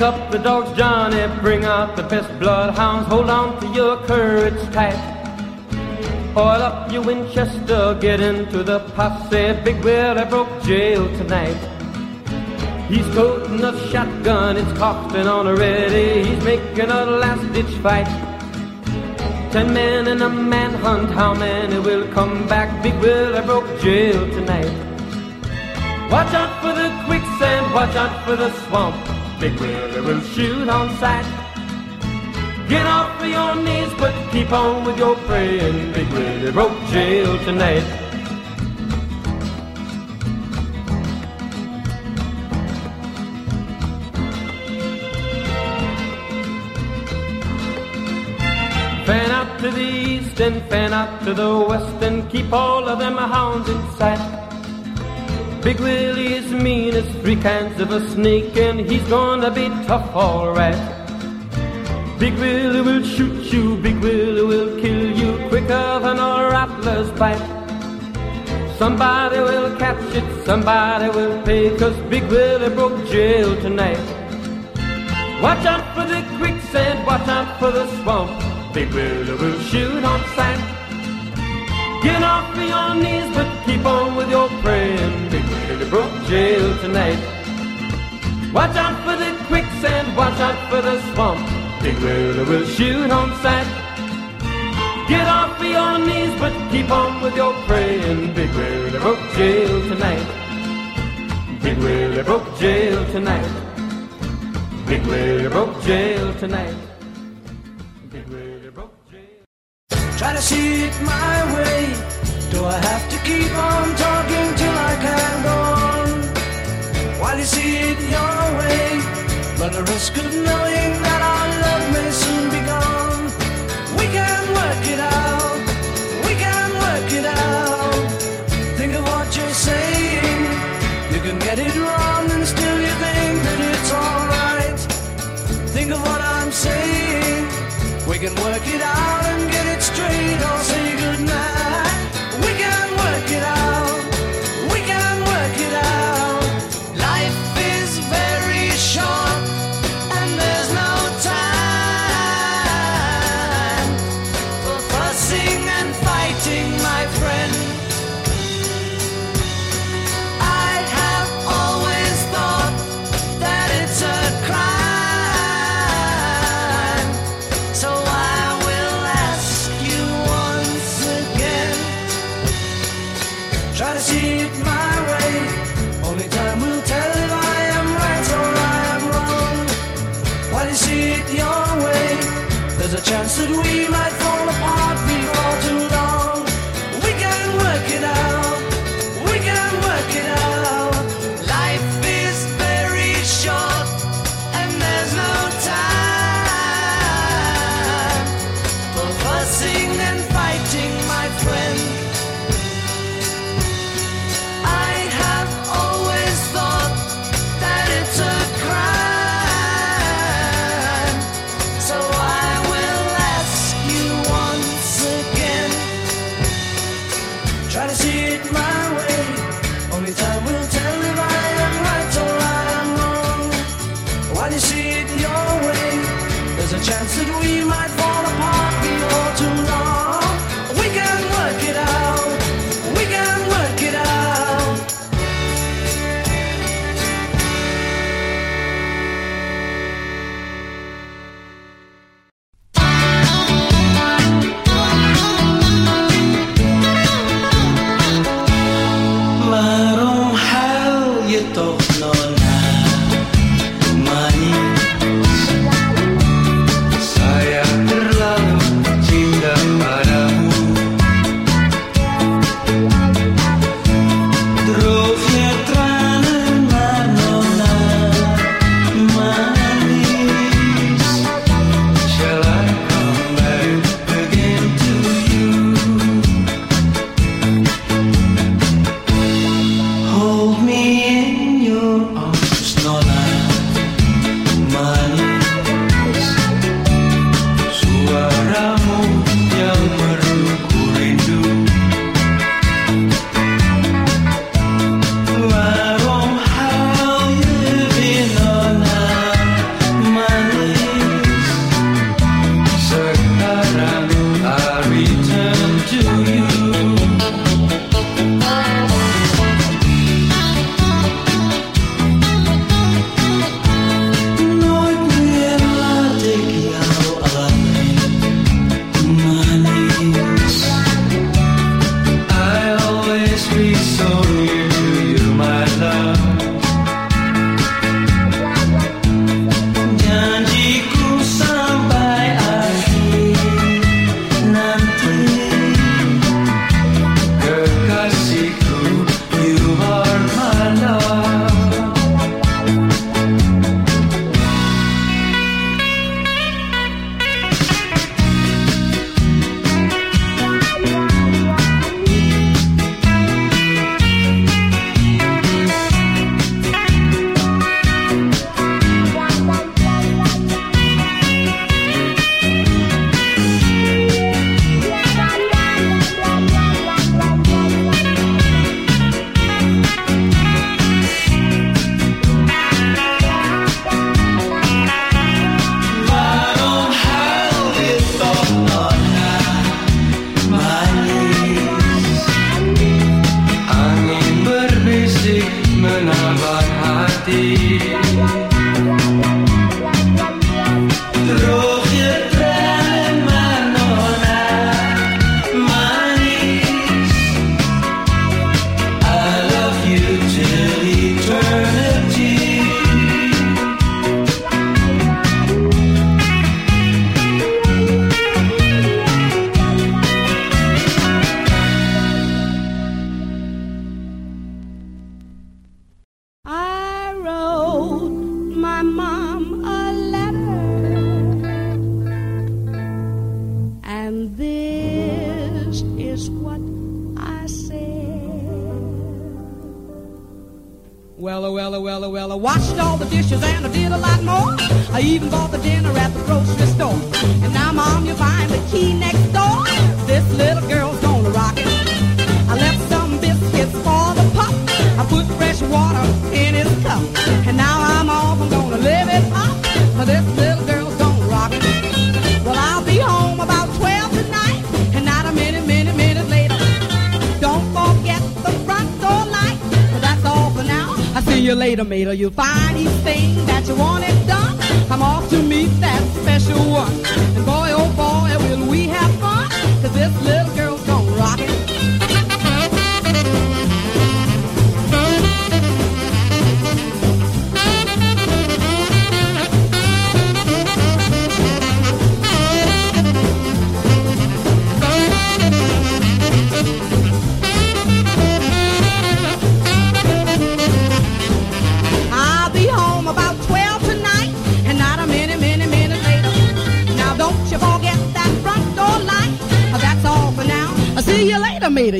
Up the dogs, Johnny, bring out the best bloodhounds. Hold on to your courage tight. Oil up your Winchester, get into the posse. Big Willie broke jail tonight. He's toting a shotgun, it's cocked and on ready. He's making a last ditch fight. Ten men in a manhunt, how many will come back? Big Willie broke jail tonight. Watch out for the quicksand, watch out for the swamp. Big Willie will shoot on sight. Get off of your knees, but keep on with your praying. Big Willie broke jail tonight. Fan out to the east and fan out to the west and keep all of them hounds in sight. Big Willie is mean as three kinds of a snake, and he's gonna be tough, alright. Big Willie will shoot you, Big Willie will kill you quicker than a rattler's bite. Somebody will catch it, somebody will pay, cause Big Willie broke jail tonight. Watch out for the quicksand, watch out for the swamp. Big Willie will shoot on sight. Get off of your knees, but keep on with your praying. Big Willie broke jail tonight. Watch out for the quicksand, watch out for the swamp. Big Willie will shoot on sight. Get off of your knees, but keep on with your praying. Big Willie broke jail tonight. Big Willie broke jail tonight. Big Willie broke jail tonight. Big Willie Brook Jail. Try to see it my way. Do I have to keep on talking till I can go on? While you see it your way, run the risk of knowing that our love may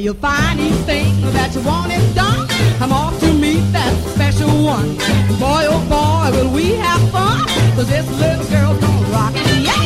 you'll find each thing that you want is done. I'm off to meet that special one. Boy, oh boy, will we have fun. Cause this little girl gonna rock. Yeah.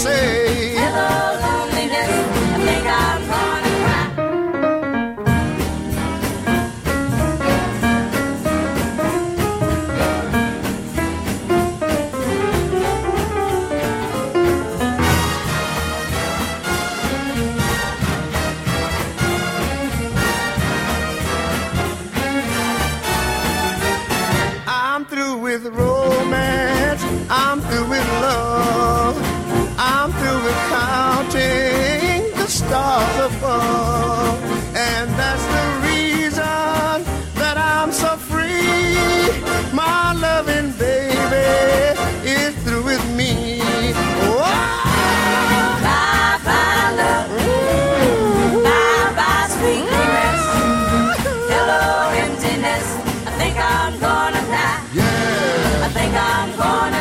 say. think I'm gonna die. Yeah. I think I'm gonna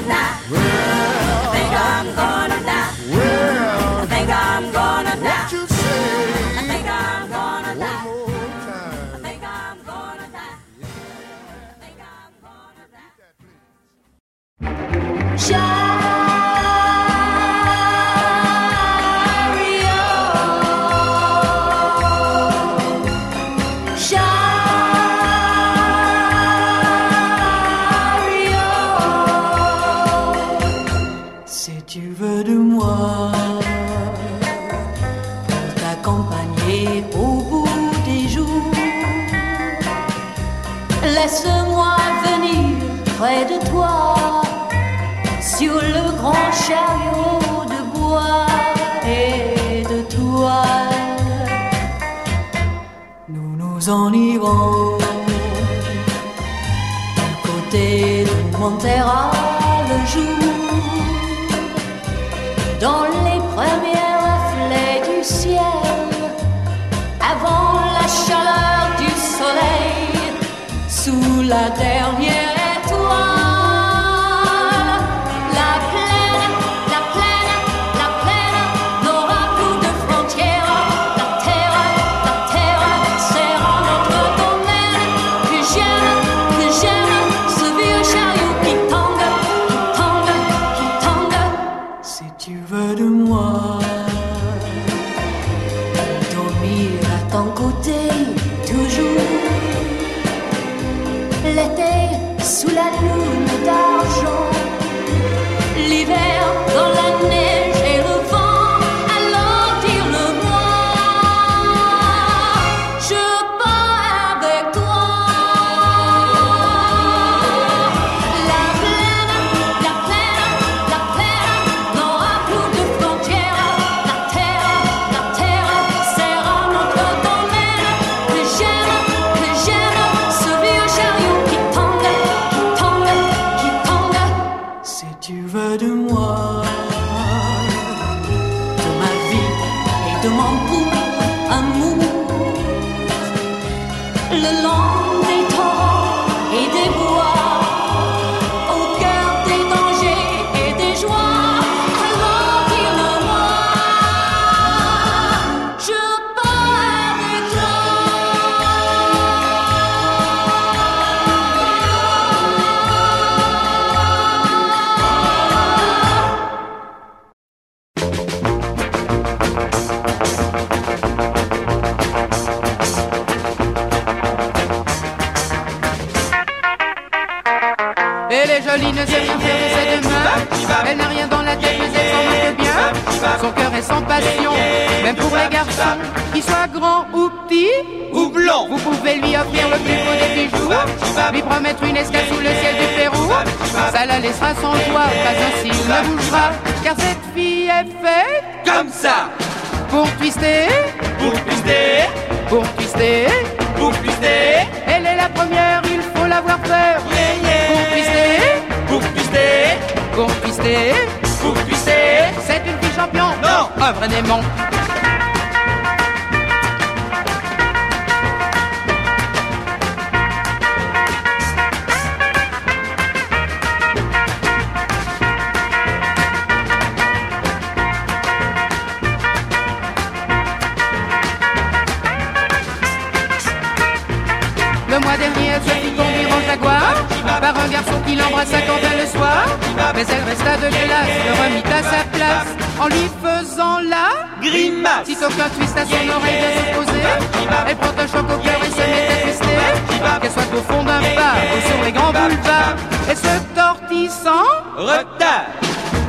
les grands boulevards et se tortissant. Retard.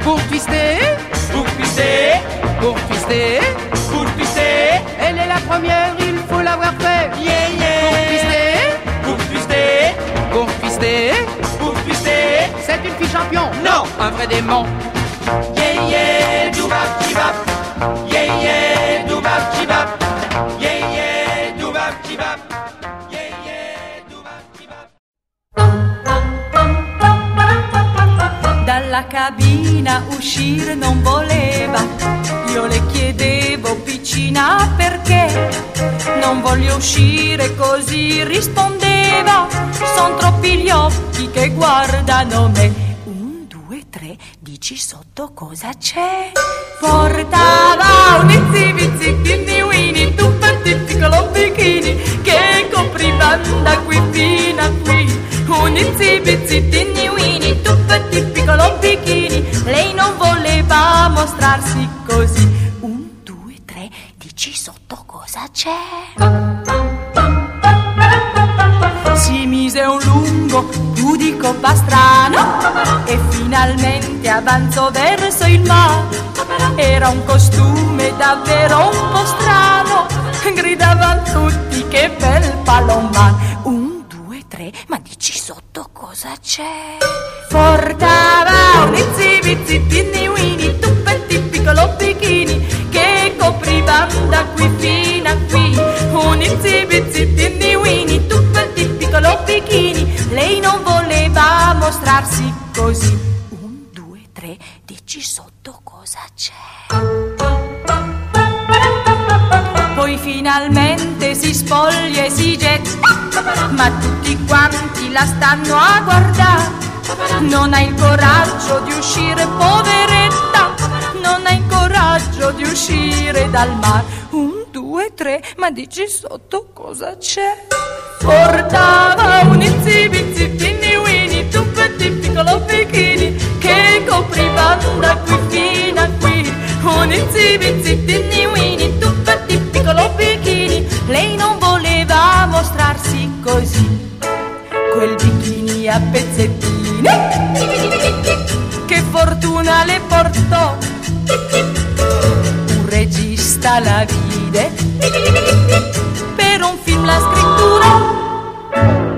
Pour twister, pour twister, pour twister, pour twister. Elle est la première, il faut l'avoir fait. Yeah, yeah. Pour twister, pour twister, pour twister, pour C'est une fille champion, non, un vrai démon. Yeah, yeah, tout yeah, yeah. Dalla cabina uscire non voleva, io le chiedevo piccina perché? Non voglio uscire così rispondeva, son troppi gli occhi che guardano me. Dici sotto cosa c'è? Portava un izzi bizzi quindi winnie tuffi piccolo bikini che copriva da qui fino izzi bizzi quindi winnie tuffi piccolo bikini lei non voleva mostrarsi così un, due, tre dici sotto cosa c'è? si mise un lungo pudico pastrano e finalmente avanzò verso il mare. Era un costume davvero un po' strano, gridavano tutti che bel palomar. Un, mare, ma dici sotto cosa c'è? Portava un izzi pinni winni, tuppetti piccolo bikini, che coprivan da qui fino a qui. Un izzi pinni winni, tuppetti piccolo bikini, lei non voleva mostrarsi così. Un, due, tre, dici sotto cosa c'è? Poi finalmente si spoglia e si getta, ma tutti quanti la stanno a guardare. Non hai il coraggio di uscire, poveretta, non hai il coraggio di uscire dal mare. Un, due, tre, ma dici sotto cosa c'è? Portava un izzibizzitini winni, tuppetti piccolo bikini, che coprivano da qui fino a qui. Un izzibizzitini winni, tuppetti piccolo bikini. Lei non voleva mostrarsi così, quel bikini a pezzettini. Che fortuna le portò. Un regista la vide, per un film la scrittura.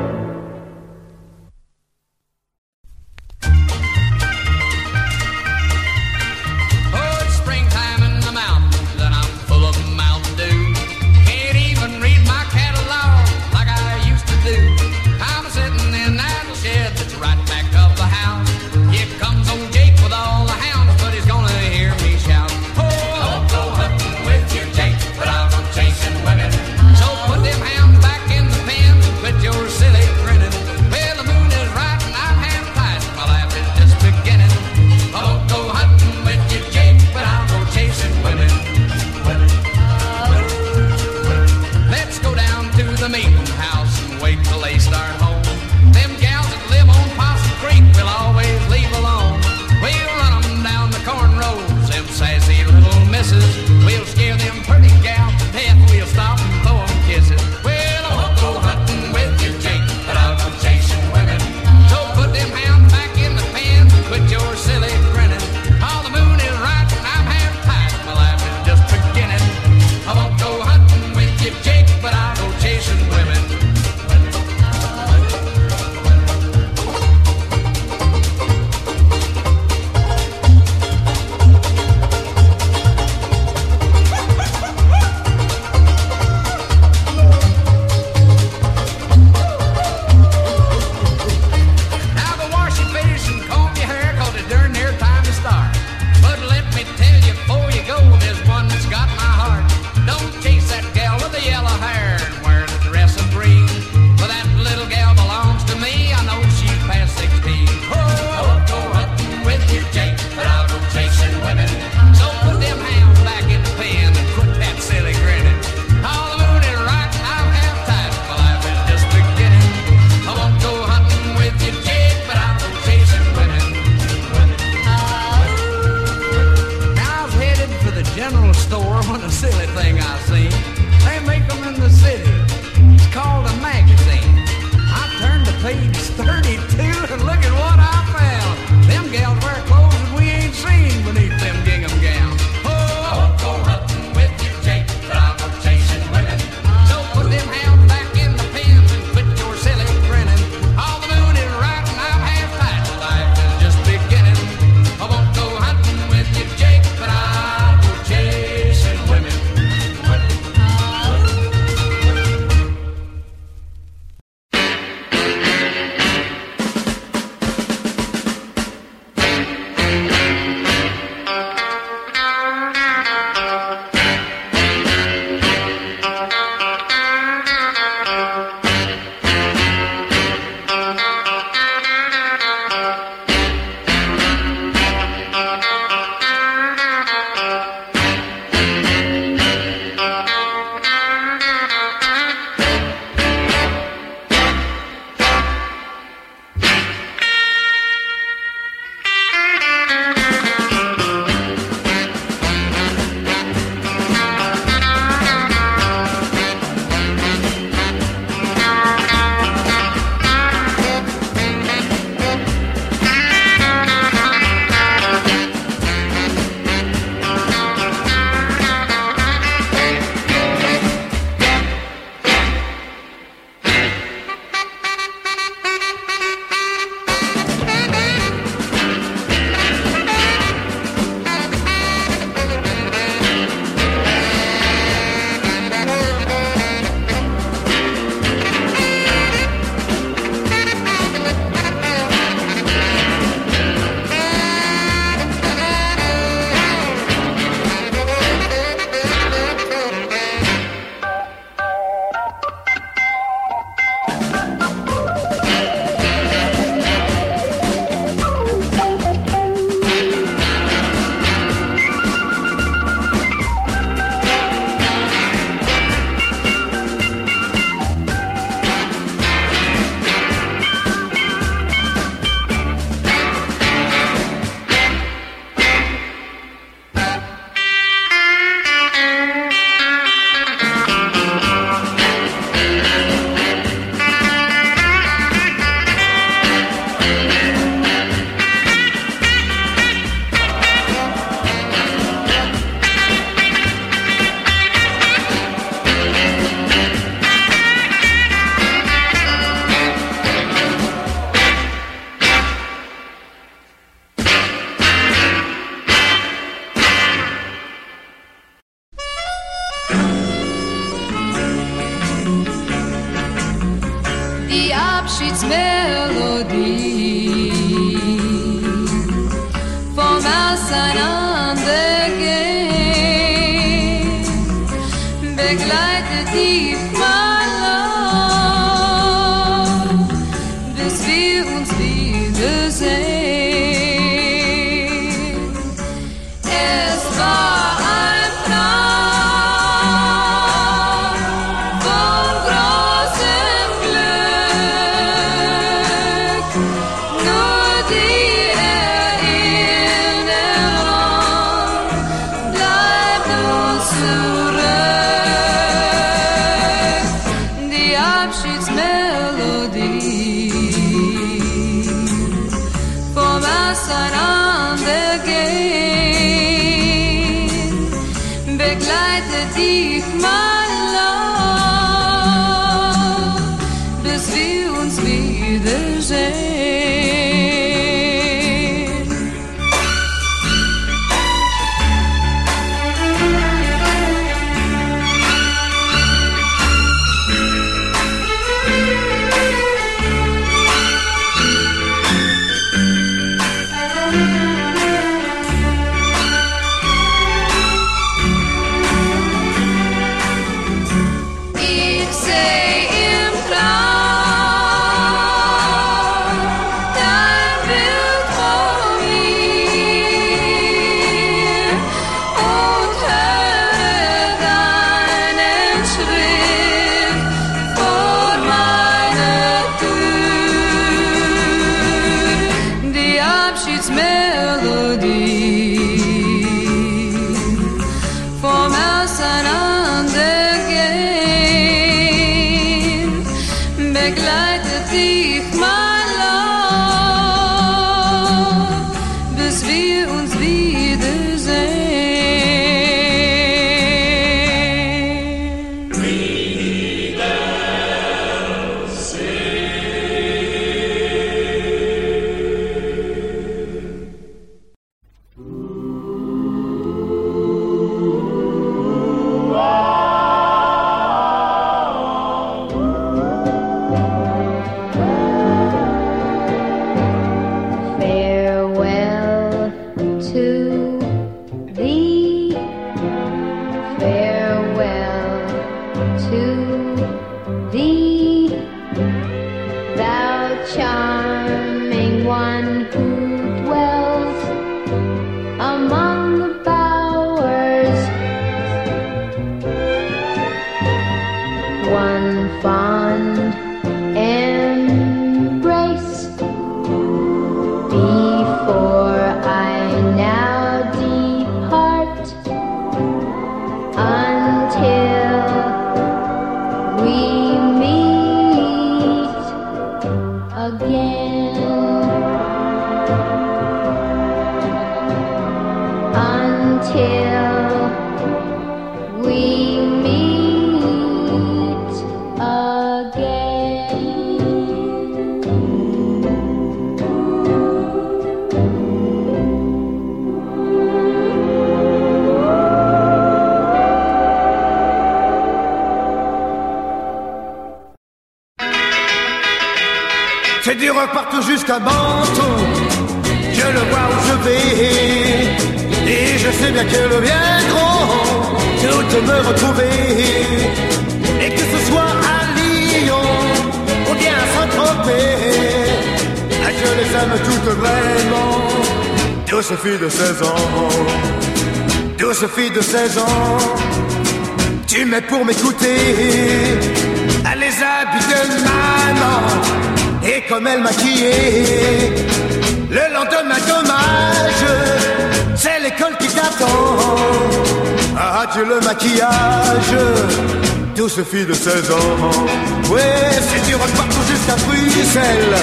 douce fille de 16 ans. Ouais, c'est du rock partout jusqu'à Bruxelles,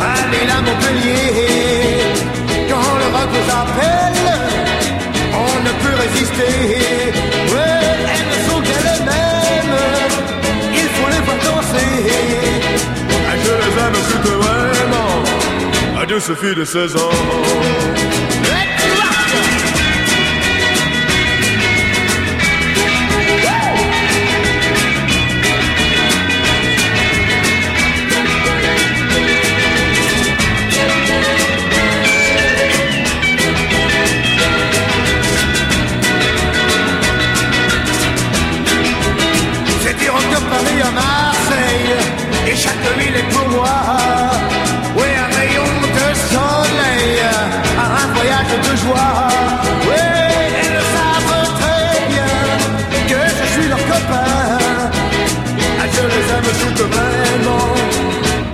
allez Lille, Montpellier. Quand le rock vous appelle, on ne peut résister. Ouais, elles sont elles-mêmes, il faut les voir danser. Ah, je les aime tout vraiment, ah, à douce fille de 16 ans. Oui, un rayon de soleil, un voyage de joie. Oui, ils le savent très bien que je suis leur copain. Ah, je les aime toutes vraiment.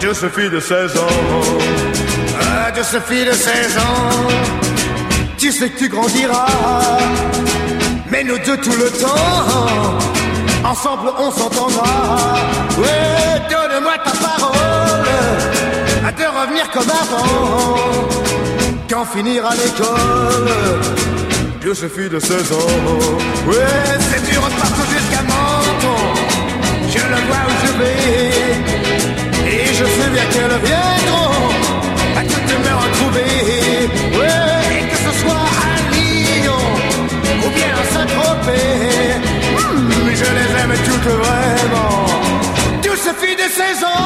Dieu se de 16 ans. Ah, Dieu se de 16 ans. Tu sais que tu grandiras, mais nous deux tout le temps ensemble on s'entendra. Ouais, donne-moi ta parole, à te revenir comme avant. Quand finira l'école, Dieu se fut de 16 ans. Ouais, c'est dur, partout jusqu'à Menton. Je le vois où je vais, et je sais bien qu'elles viendront à toutes me retrouver. Ouais, et que ce soit à Lyon ou bien à Saint-Tropez mais je les aime toutes vraiment. Tout se fit de saison.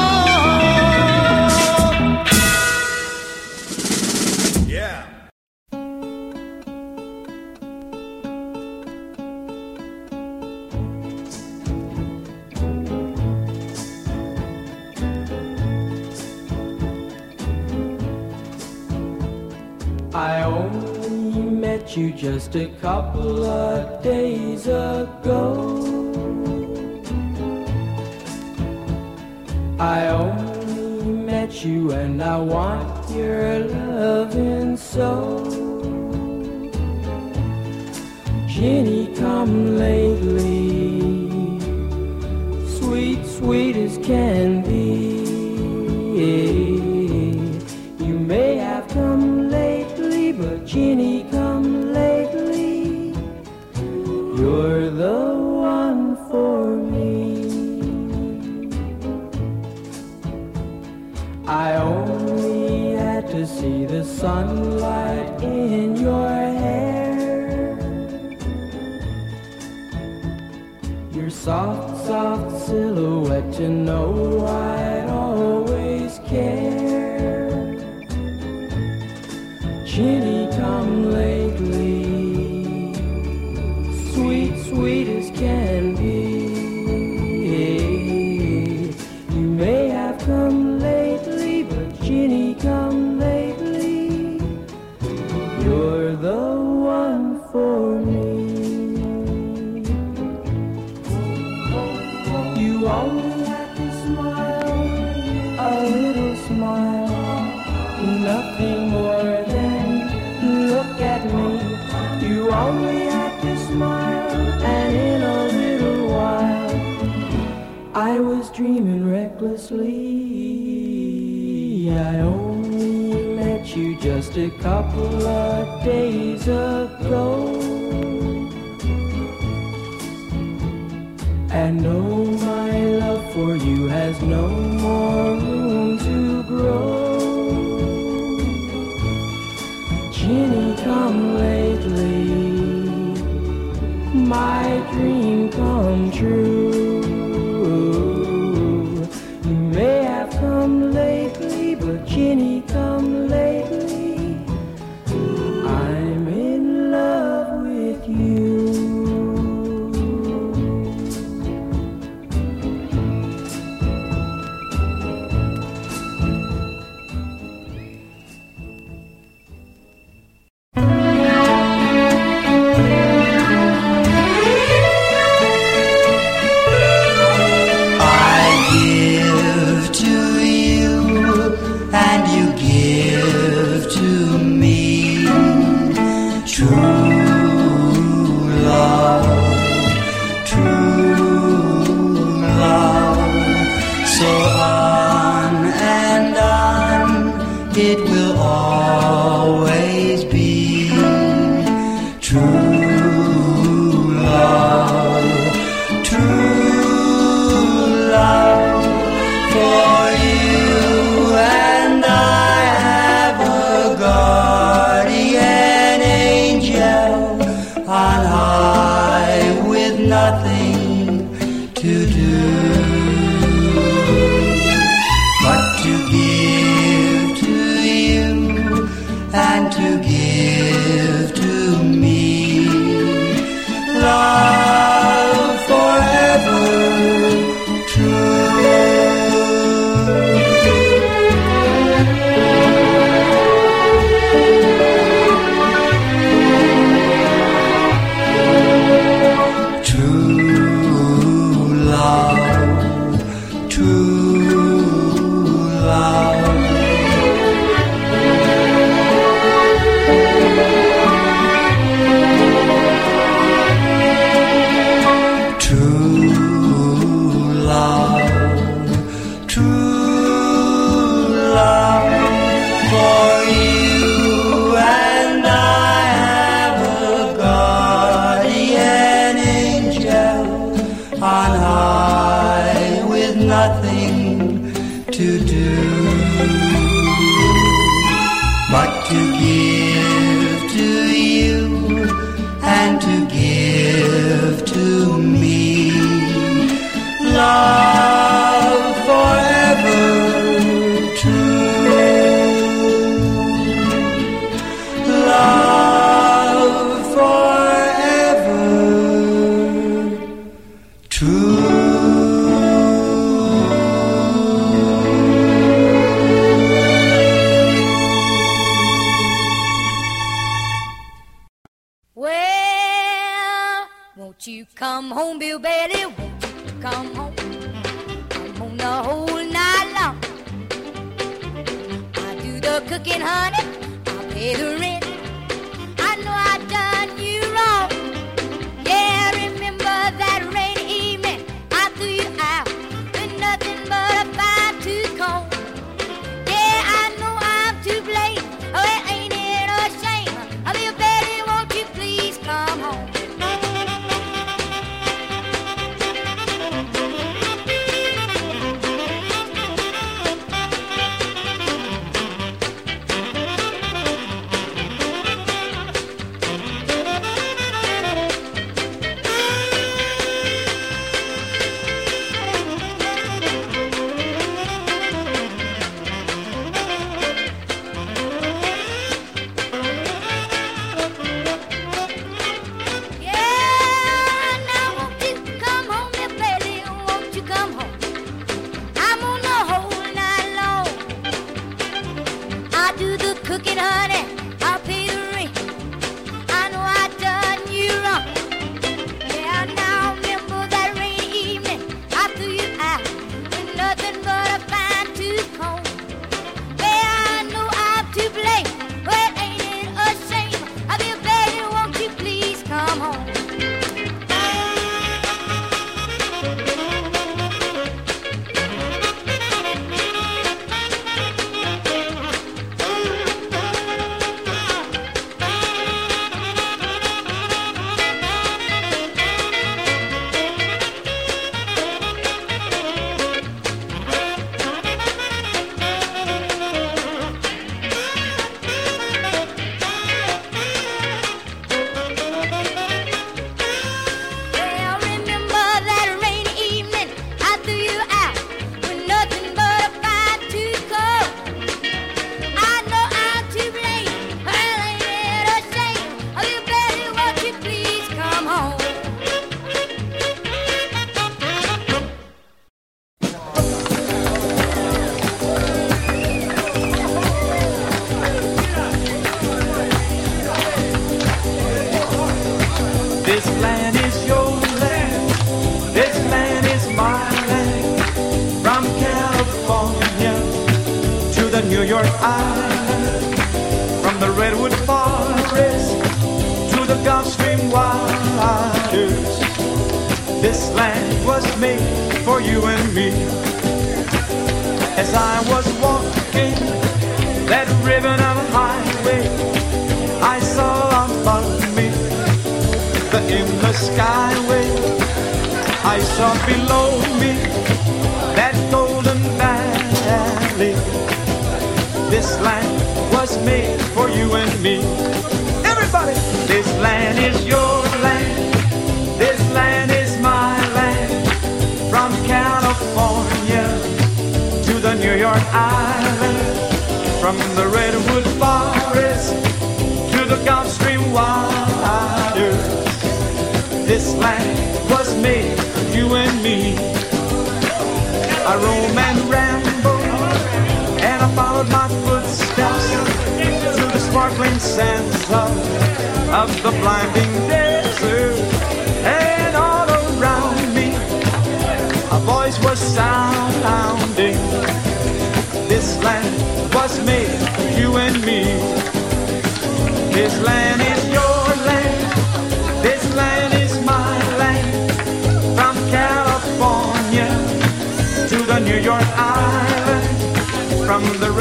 just a couple of days ago. I only met you and I want your loving so. Jenny, come lately, sweet, sweet as can be.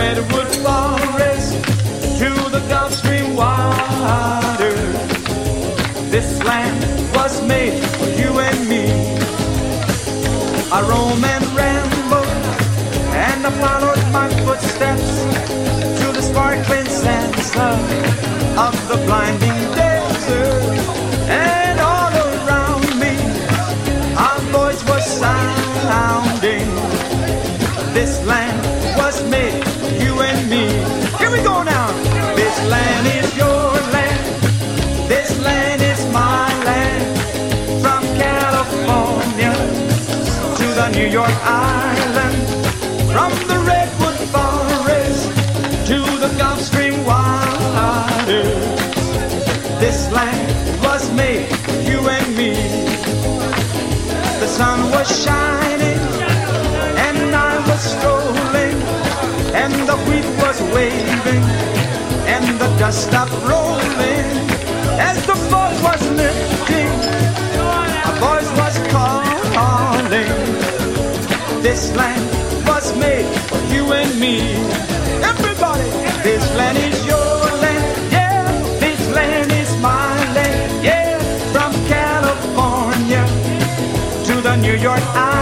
redwood forest to the Gulf Stream waters. This land was made for you and me. I roam and ramble, and I followed my footsteps to the sparkling sands of the blinding desert. And all around me, our voice was sounding. This land was made land is your land. This land is my land. From California to the New York Island. From the just stopped rolling as the boat was lifting. A voice was calling. This land was made for you and me. Everybody, this land is your land, yeah. This land is my land, yeah. From California to the New York.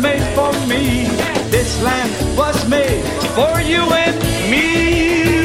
made for me. This land was made for you and me.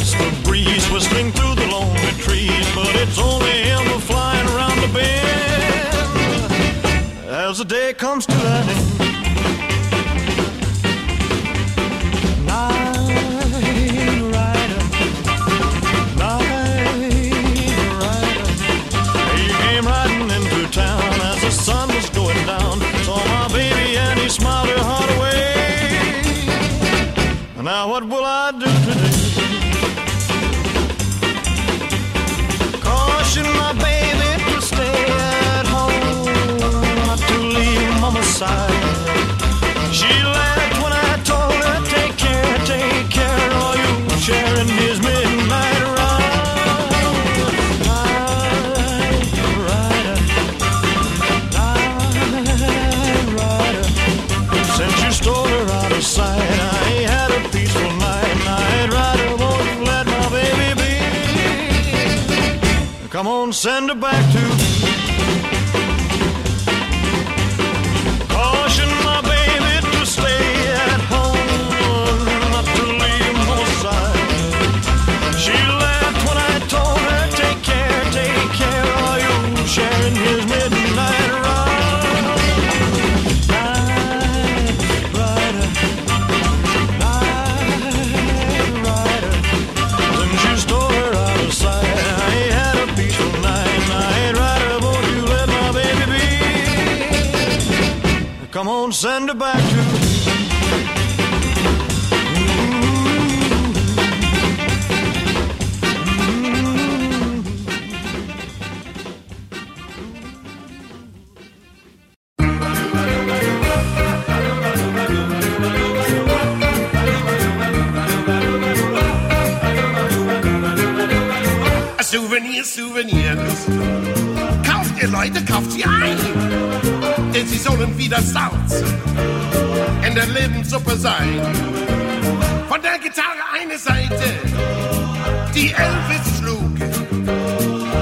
it's the breeze whistling through the lonely trees, but it's only him flying around the bend. As the day comes to end. gonna send her back to ihr Souvenirs. Kauft ihr Leute, kauft sie ein, denn sie sollen wieder Salz in der Lebenssuppe sein. Von der Gitarre eine Seite, die Elvis schlug,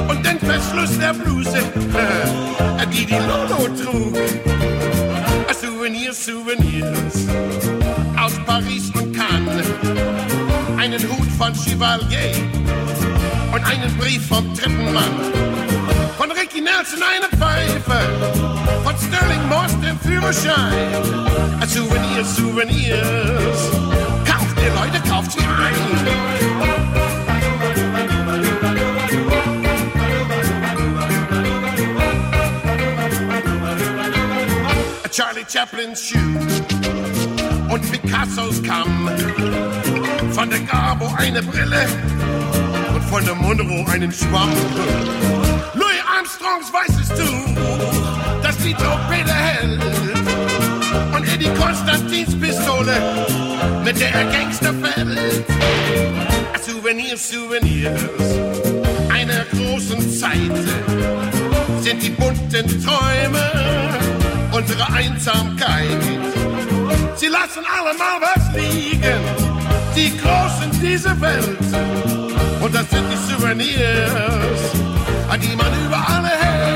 und den Verschluss der Bluse, die die Lolo trug. Souvenirs, Souvenirs aus Paris und Cannes, einen Hut von Chevalier und einen Brief vom dritten Mann. Von Ricky Nelson eine Pfeife, von Sterling Moss den Führerschein. Ein Souvenir, Souvenirs, kauft ihr Leute, kauft sie ein. Charlie Chaplin's Shoe und Picassos Kamm. Von der Gabo eine Brille von der Monroe einen Schwamm. Louis Armstrongs weißes Tuch, das die Trompete hält. Und Eddie Konstantins Pistole, mit der er Gangster fällt. Souvenirs, Souvenirs einer großen Zeit sind die bunten Träume unsere Einsamkeit. Sie lassen alle mal was liegen, die Großen dieser Welt. Die Souvenirs, an die man überall hält.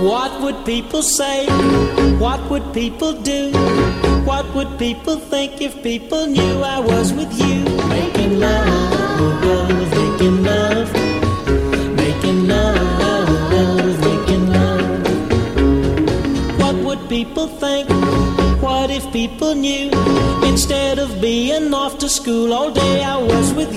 What would people say? What would people do? What would people think if people knew I was with you? Making love, making love, making people knew? Instead of being off to school all day, I was with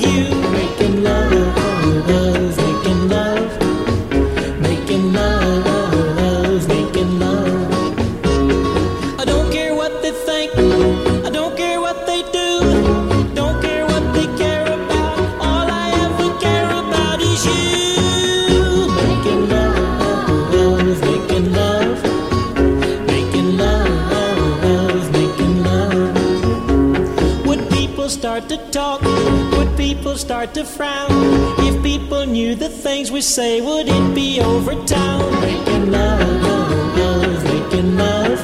to frown? If people knew the things we say, would it be over town? Making love, making love.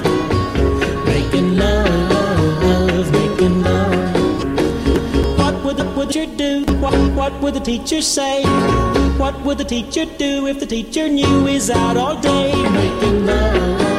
Making love, making love. What would the would teacher do? What, what would the teacher say? What would the teacher do if the teacher knew he's out all day? Making love,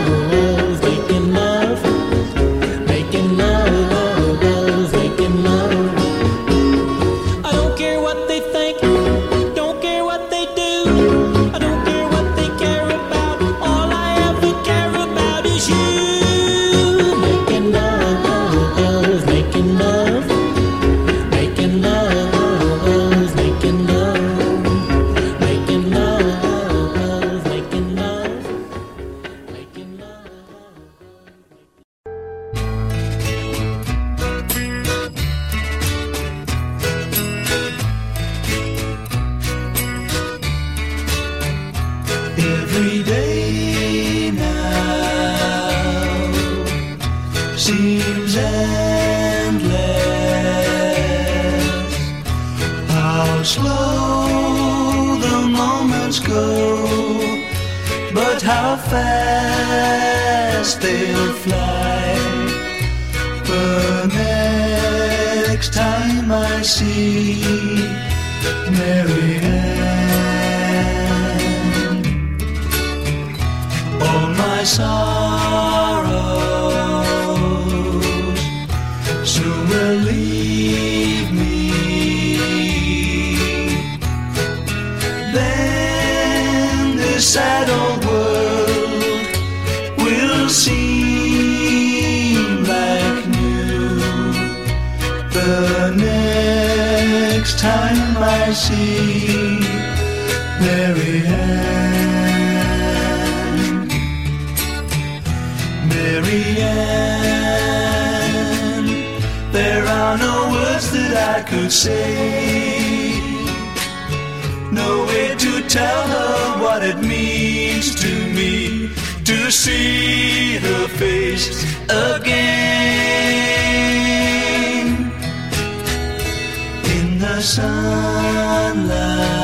leave me. Then this sad old world will seem like new. The next time I see Mary could say, no way to tell her what it means to me. to see her face again. In the sunlight,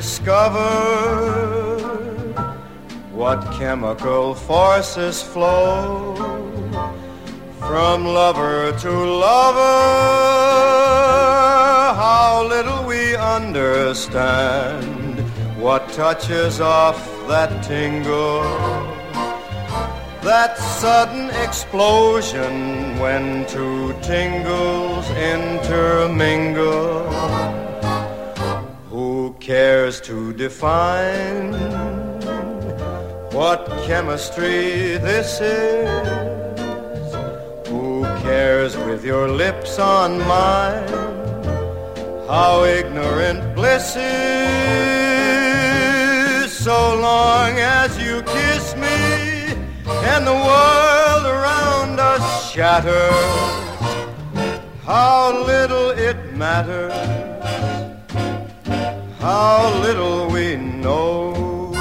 discover, what chemical forces flow from lover to lover. How little we understand what touches off that tingle that sudden explosion when two tingles intermingle. Cares to define what chemistry this is? Who cares with your lips on mine? How ignorant bliss is so long as you kiss me and the world around us shatters. How little it matters, how little we know.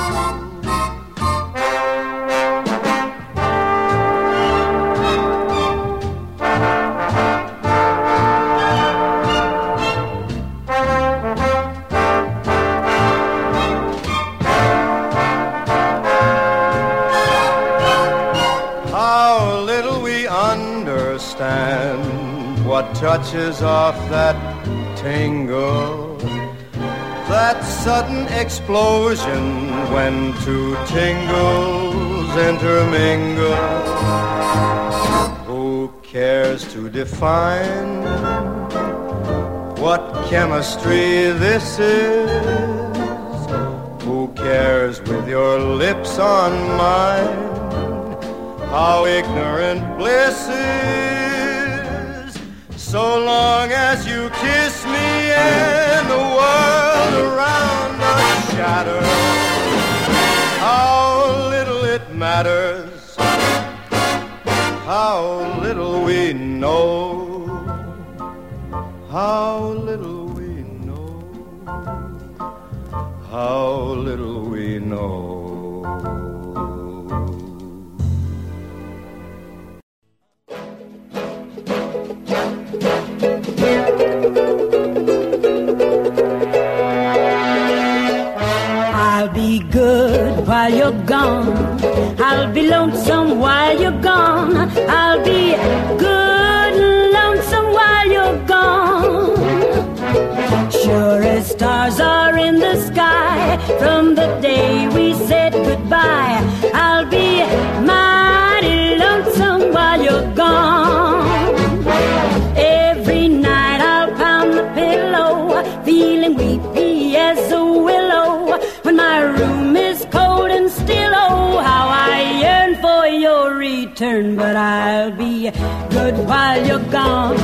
How little we understand what touches off that tingle, that sudden explosion when two tingles intermingle. Who cares to define what chemistry this is? Who cares with your lips on mine? how ignorant bliss is. So long as you kiss me world around us shatters, how little it matters, how little we know, how little we know, how little we know. While you're gone. I'll be lonesome while you're gone. I'll be good and lonesome while you're gone. Sure as stars are in the sky from the day we said return. But I'll be good while you're gone.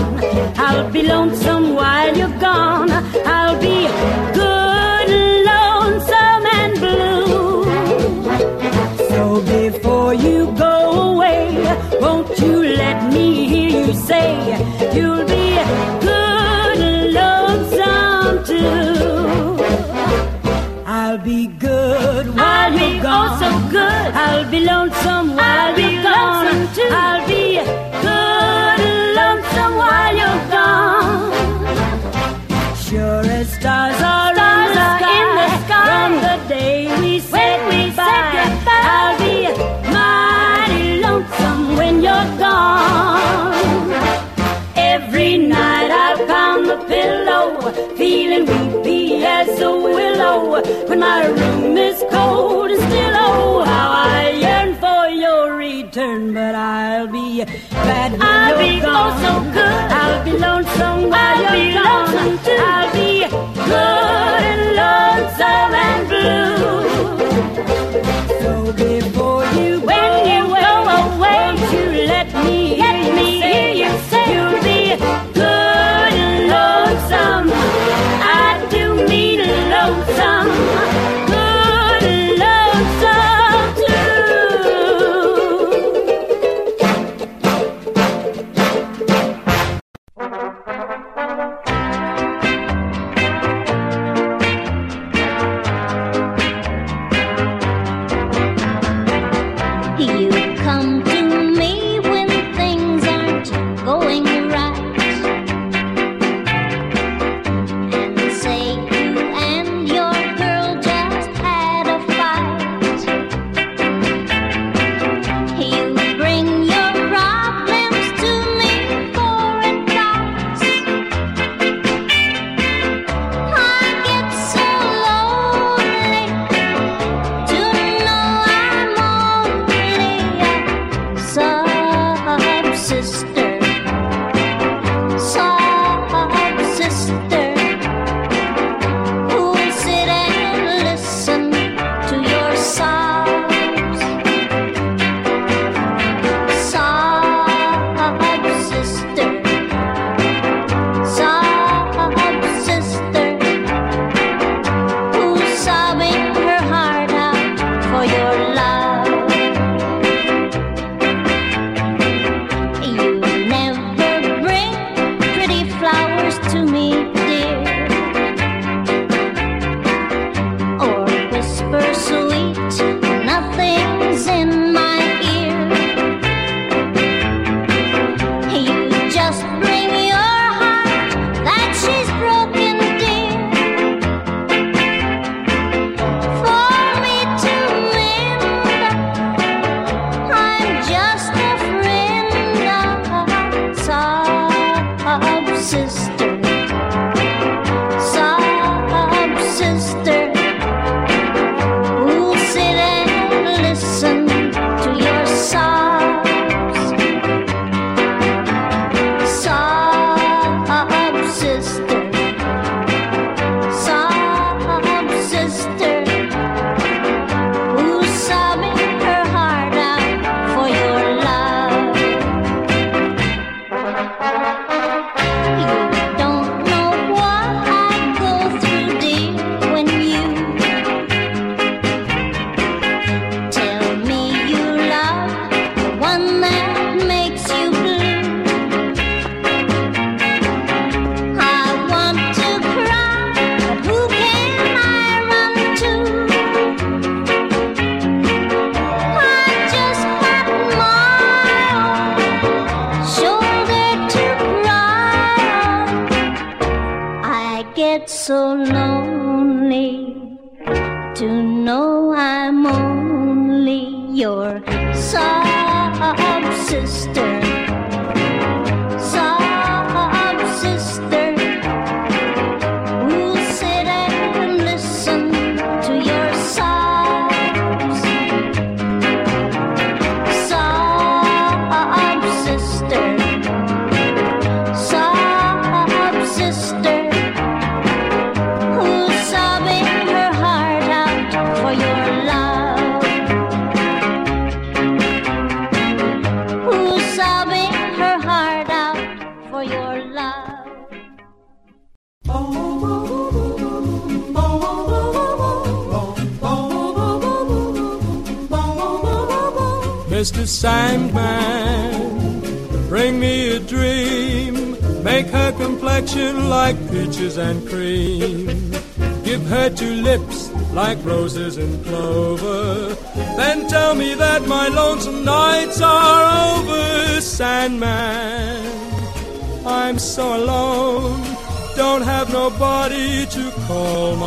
I'll be lonesome while you're gone. I'll be good, lonesome, and blue. So before you go away, won't you let me hear you say you'll be good, lonesome too? I'll be good while I'll you're be gone. oh so good. I'll be lonesome while I'll be you're gone lonesome too. I'll be good and lonesome while you're gone. Sure as stars are in the sky, the from the day we we said goodbye, I'll be mighty lonesome when you're gone. Every night I've found the pillow, feeling weepy as a willow. When my room is cold and still. good. I'll be bad when I'll be oh gone. oh so good. I'll be lonesome when I'll you're be gone. Lonesome too. I'll be good and lonesome and blue. So before you when go, you go away, won't you let me let hear me you hear you say,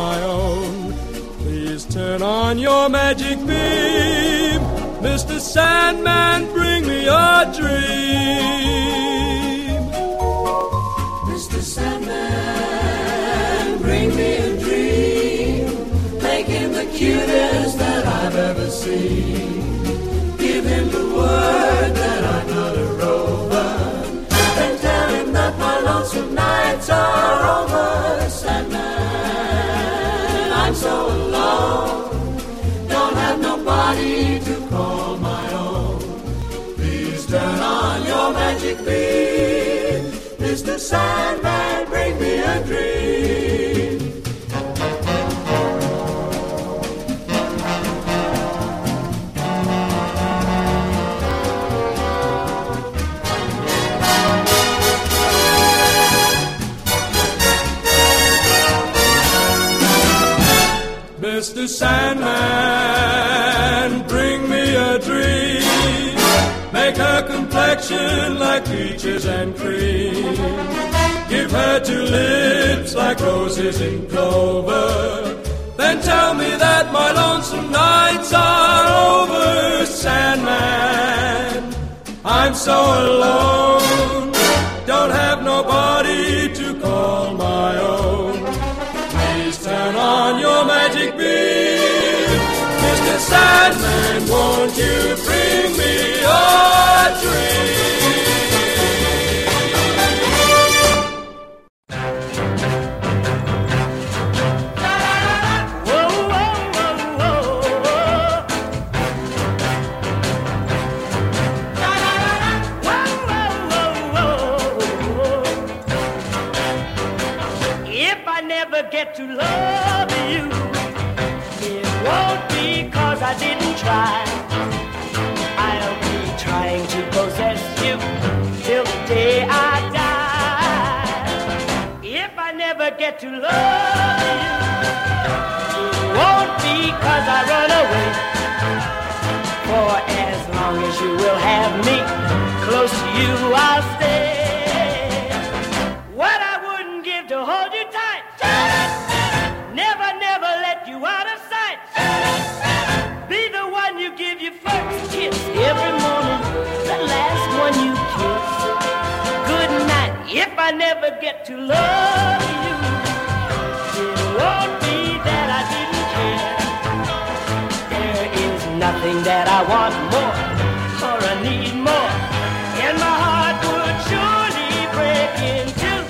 my own. Please turn on your magic beam. Mr. Sandman, bring me a dream. Mr. Sandman, bring me a dream. Make him the cutest that I've ever seen. Give him the word that so alone. Don't have nobody to call my own. Please turn on your magic beam. Mr. Sandman, bring me a dream. Sandman, bring me a dream. Make her complexion like peaches and cream. Give her two lips like roses in clover. Then tell me that my lonesome nights are over, Sandman. I'm so alone, Mr. Sandman, won't you bring me a dream? Get to love you, it won't be cause I run away. For as long as you will have me close to you, I'll stay. What I wouldn't give to hold you tight. Never, never let you out of sight. Be the one you give your first kiss every morning, the last one you kiss. Good night. If I never get to love you, is that I want more or I need more. And my heart would surely break in two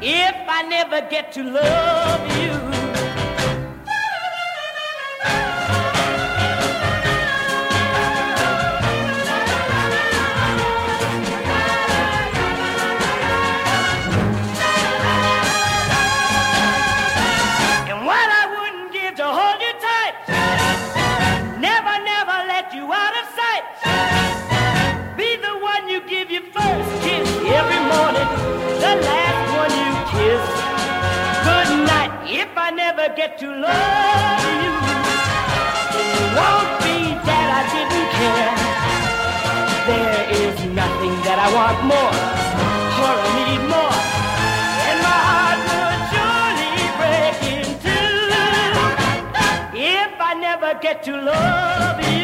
if I never get to love you. I never get to love you, it won't be that I didn't care. There is nothing that I want more or need more. And my heart would surely break in two if I never get to love you.